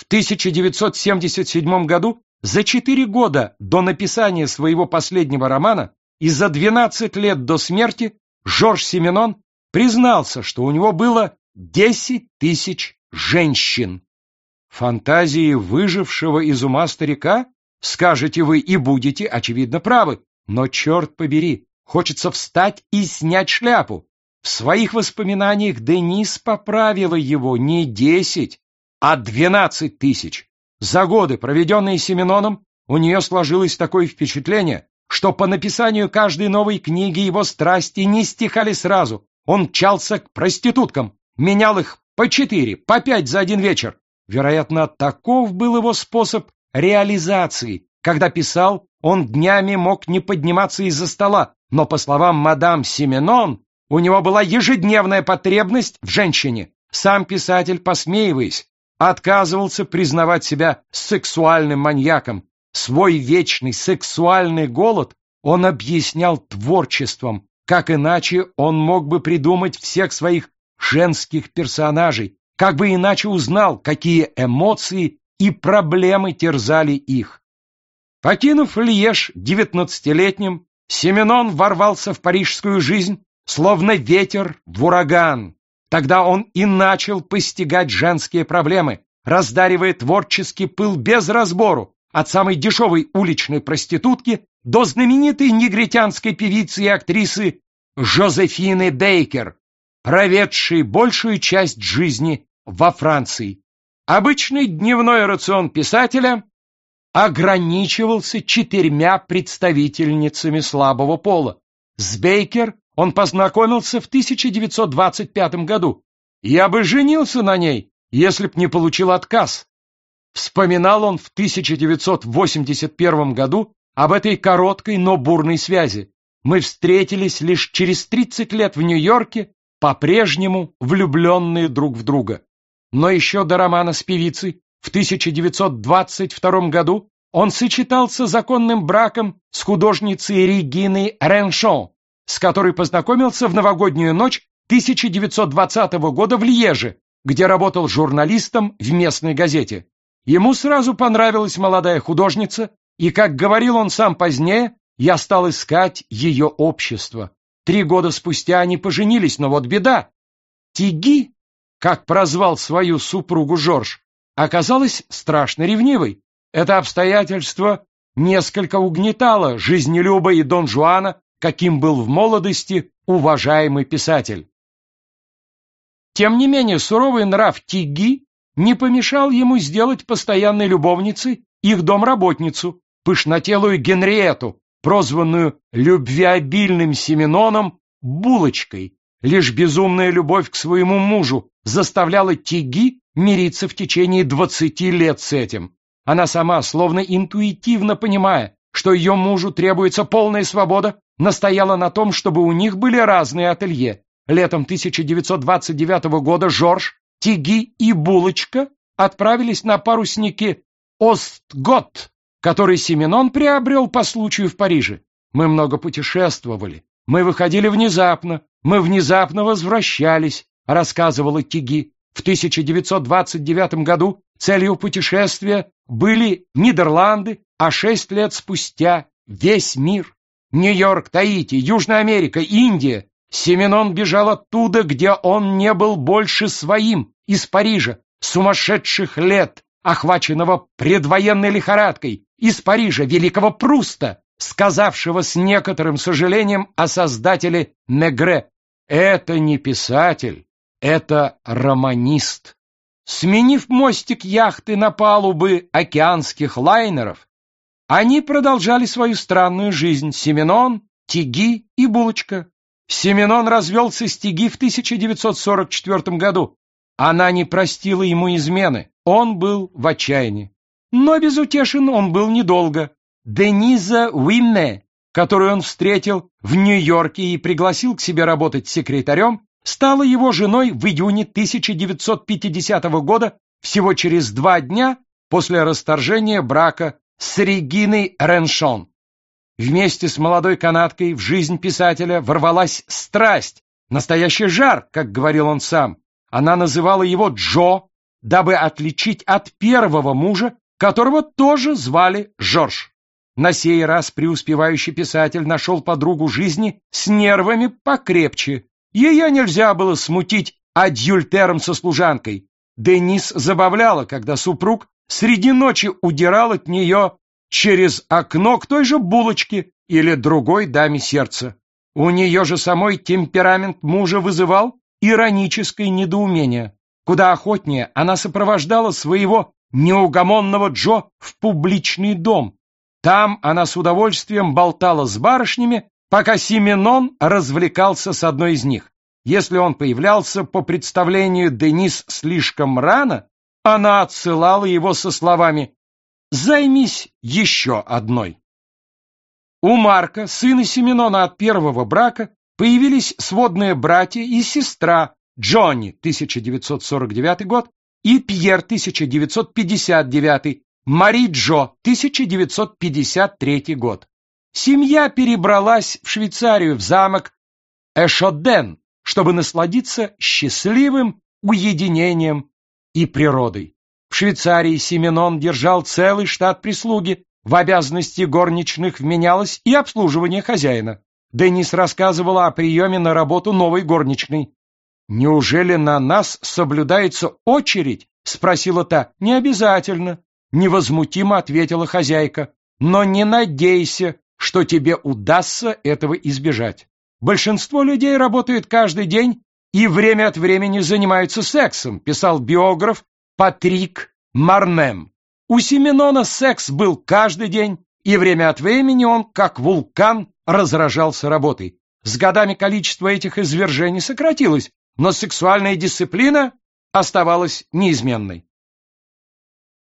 В 1977 году, за четыре года до написания своего последнего романа и за 12 лет до смерти, Жорж Семенон признался, что у него было 10 тысяч женщин. Фантазии выжившего из ума старика, скажете вы и будете, очевидно, правы, но, черт побери, хочется встать и снять шляпу. В своих воспоминаниях Денис поправила его не десять, а двенадцать тысяч. За годы, проведенные Семеноном, у нее сложилось такое впечатление, что по написанию каждой новой книги его страсти не стихали сразу. Он чался к проституткам, менял их по четыре, по пять за один вечер. Вероятно, таков был его способ реализации. Когда писал, он днями мог не подниматься из-за стола, но, по словам мадам Семенон, у него была ежедневная потребность в женщине. Сам писатель, посмеиваясь, отказывался признавать себя сексуальным маньяком. Свой вечный сексуальный голод он объяснял творчеством, как иначе он мог бы придумать всех своих женских персонажей, как бы иначе узнал, какие эмоции и проблемы терзали их. Покинув Льеж девятнадцатилетним, Семенон ворвался в парижскую жизнь, словно ветер в ураган. Тогда он и начал постигать женские проблемы, раздаривая творческий пыл без разбору, от самой дешевой уличной проститутки до знаменитой негритянской певицы и актрисы Жозефины Бейкер, проведшей большую часть жизни во Франции. Обычный дневной рацион писателя ограничивался четырьмя представительницами слабого пола. С Бейкер он познакомился в 1925 году. «Я бы женился на ней, если б не получил отказ». Вспоминал он в 1981 году об этой короткой, но бурной связи. Мы встретились лишь через 30 лет в Нью-Йорке, по-прежнему влюбленные друг в друга. Но еще до романа с певицей в 1922 году он сочетался законным браком с художницей Региной Реншон, с которой познакомился в новогоднюю ночь 1920 года в Льеже, где работал журналистом в местной газете. Ему сразу понравилась молодая художница, и, как говорил он сам позднее, я стал искать ее общество. Три года спустя они поженились, но вот беда. Тиги, как прозвал свою супругу Жорж, оказалась страшно ревнивой. Это обстоятельство несколько угнетало жизнелюба и Дон Жуана, каким был в молодости уважаемый писатель. Тем не менее, суровый нрав Тиги не помешал ему сделать постоянной любовницей их домработницу, пышнотелую Генриету, прозванную любвеобильным Семеноном Булочкой. Лишь безумная любовь к своему мужу заставляла Тиги мириться в течение двадцати лет с этим. Она сама, словно интуитивно понимая, что ее мужу требуется полная свобода, настояла на том, чтобы у них были разные ателье. Летом 1929 года Жорж, Тиги и Булочка отправились на парусники Остгот, который Семенон приобрел по случаю в Париже. Мы много путешествовали, мы выходили внезапно, мы внезапно возвращались, рассказывала Тиги. В 1929 году целью путешествия были Нидерланды, а шесть лет спустя весь мир. Нью-Йорк, Таити, Южная Америка, Индия. Семенон бежал оттуда, где он не был больше своим, из Парижа, сумасшедших лет, охваченного предвоенной лихорадкой, из Парижа великого Пруста, сказавшего с некоторым сожалением о создателе Мегре. Это не писатель, это романист. Сменив мостик яхты на палубы океанских лайнеров, они продолжали свою странную жизнь Семенон, Тиги и Булочка. Семенон развелся с Тиги в 1944 году. Она не простила ему измены, он был в отчаянии. Но безутешен он был недолго. Дениза Уинне, которую он встретил в Нью-Йорке и пригласил к себе работать секретарем, стала его женой в июне 1950 года, всего через два дня после расторжения брака с Региной Реншон. Вместе с молодой канадкой в жизнь писателя ворвалась страсть, настоящий жар, как говорил он сам. Она называла его Джо, дабы отличить от первого мужа, которого тоже звали Жорж. На сей раз преуспевающий писатель нашел подругу жизни с нервами покрепче. Ее нельзя было смутить адюльтером со служанкой. Денис забавляла, когда супруг среди ночи удирал от нее через окно к той же булочке или другой даме сердца. У нее же самой темперамент мужа вызывал ироническое недоумение. Куда охотнее она сопровождала своего неугомонного Джо в публичный дом. Там она с удовольствием болтала с барышнями, пока Сименон развлекался с одной из них. Если он появлялся по представлению Денис слишком рано, она отсылала его со словами «Займись еще одной». У Марка, сына Семенона от первого брака, появились сводные братья и сестра Джонни, 1949 год, и Пьер, 1959, Мари Джо, 1953 год. Семья перебралась в Швейцарию, в замок Эшоден, чтобы насладиться счастливым уединением и природой. В Швейцарии Сименон держал целый штат прислуги, в обязанности горничных вменялось и обслуживание хозяина. Денис рассказывала о приеме на работу новой горничной. «Неужели на нас соблюдается очередь?» — спросила та. «Не обязательно», — невозмутимо ответила хозяйка. «Но не надейся, что тебе удастся этого избежать. Большинство людей работает каждый день и время от времени занимаются сексом», — писал биограф Патрик Марнем. У Сименона секс был каждый день, и время от времени он, как вулкан, разражался работой. С годами количество этих извержений сократилось, но сексуальная дисциплина оставалась неизменной.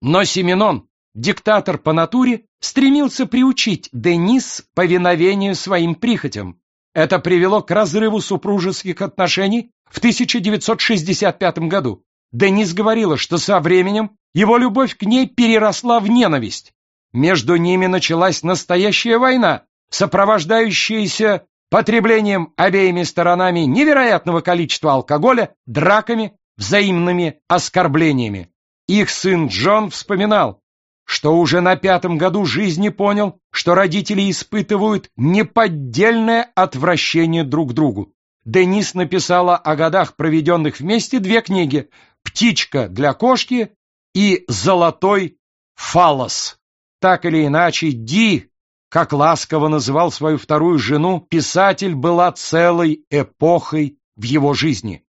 Но Сименон, диктатор по натуре, стремился приучить Денис повиновению своим прихотям. Это привело к разрыву супружеских отношений в 1965 году. Денис говорила, что со временем его любовь к ней переросла в ненависть. Между ними началась настоящая война, сопровождающаяся потреблением обеими сторонами невероятного количества алкоголя, драками, взаимными оскорблениями. Их сын Джон вспоминал, что уже на пятом году жизни понял, что родители испытывают неподдельное отвращение друг к другу. Денис написала о годах, проведенных вместе, две книги «Птичка для кошки» и «Золотой фалос». Так или иначе, Ди, как ласково называл свою вторую жену, писатель была целой эпохой в его жизни.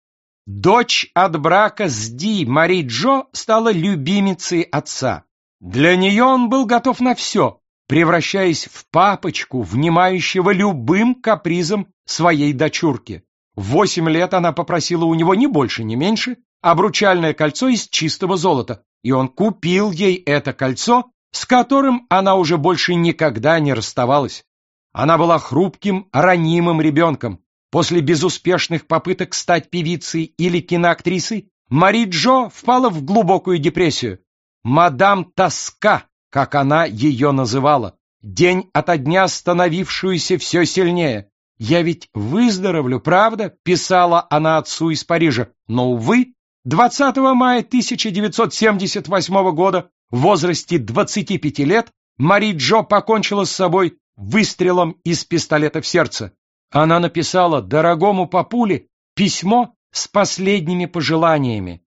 Дочь от брака с Ди, Мари Джо, стала любимицей отца. Для нее он был готов на все, превращаясь в папочку, внимающего любым капризам своей дочурки. В восемь лет она попросила у него ни больше, ни меньше обручальное кольцо из чистого золота, и он купил ей это кольцо, с которым она уже больше никогда не расставалась. Она была хрупким, ранимым ребенком. После безуспешных попыток стать певицей или киноактрисой, Мари Джо впала в глубокую депрессию. «Мадам Тоска», как она ее называла, день ото дня становившуюся все сильнее. «Я ведь выздоровлю, правда?» — писала она отцу из Парижа. Но, увы, 20 мая 1978 года в возрасте 25 лет Мари Джо покончила с собой выстрелом из пистолета в сердце. Она написала дорогому папуле письмо с последними пожеланиями.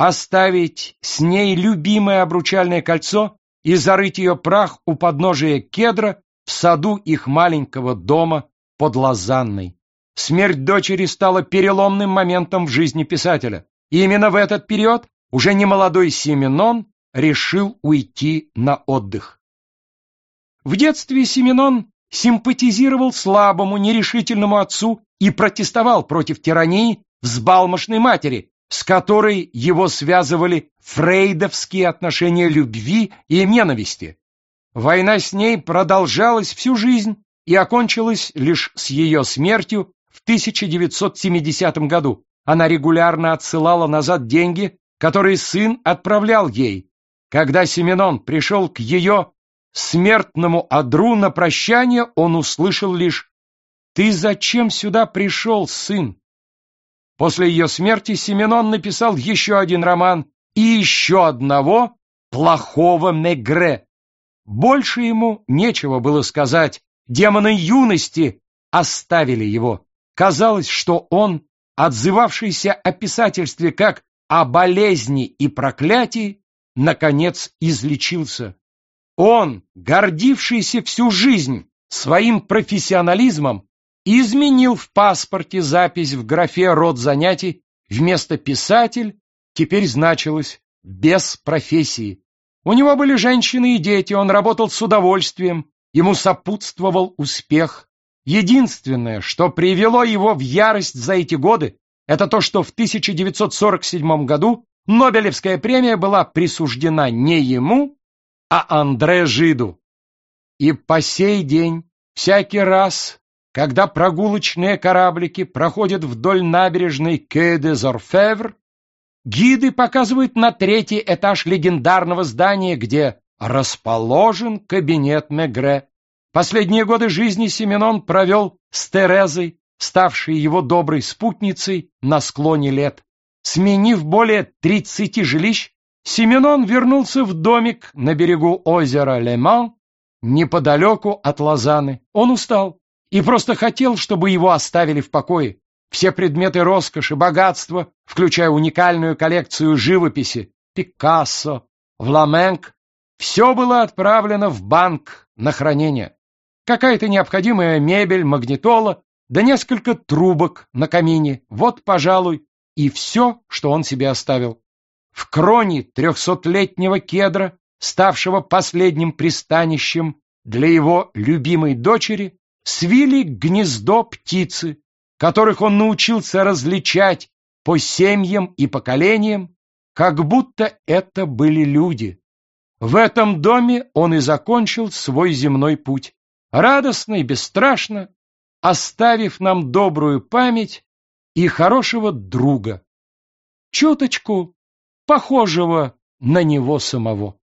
Оставить с ней любимое обручальное кольцо и зарыть ее прах у подножия кедра в саду их маленького дома под Лозанной. Смерть дочери стала переломным моментом в жизни писателя. И именно в этот период уже немолодой Сименон решил уйти на отдых. В детстве Сименон симпатизировал слабому, нерешительному отцу и протестовал против тирании взбалмошной матери, с которой его связывали фрейдовские отношения любви и ненависти. Война с ней продолжалась всю жизнь, и окончилась лишь с ее смертью в 1970 году. Она регулярно отсылала назад деньги, которые сын отправлял ей. Когда Семенон пришел к ее смертному одру на прощание, он услышал лишь «Ты зачем сюда пришел, сын?» После ее смерти Семенон написал еще один роман и еще одного плохого Мегре. Больше ему нечего было сказать. Демоны юности оставили его. Казалось, что он, отзывавшийся о писательстве как о болезни и проклятии, наконец излечился. Он, гордившийся всю жизнь своим профессионализмом, изменил в паспорте запись в графе «род занятий» вместо «писатель» теперь значилось «без профессии». У него были женщины и дети, он работал с удовольствием, ему сопутствовал успех. Единственное, что привело его в ярость за эти годы, это то, что в 1947 году Нобелевская премия была присуждена не ему, а Андре Жиду. И по сей день, всякий раз, когда прогулочные кораблики проходят вдоль набережной Кэ-де-Зорфевр, Гиды показывают на третий этаж легендарного здания, где расположен кабинет Мегре. Последние годы жизни Семенон провел с Терезой, ставшей его доброй спутницей на склоне лет. Сменив более тридцати жилищ, Семенон вернулся в домик на берегу озера Леман, неподалеку от Лозаны. Он устал и просто хотел, чтобы его оставили в покое. Все предметы роскоши, богатства, включая уникальную коллекцию живописи, Пикассо, Вламенк, все было отправлено в банк на хранение. Какая-то необходимая мебель, магнитола, да несколько трубок на камине. Вот, пожалуй, и все, что он себе оставил. В кроне трехсотлетнего кедра, ставшего последним пристанищем для его любимой дочери, свили гнездо птицы, которых он научился различать по семьям и поколениям, как будто это были люди. В этом доме он и закончил свой земной путь, радостно и бесстрашно, оставив нам добрую память и хорошего друга, чуточку похожего на него самого.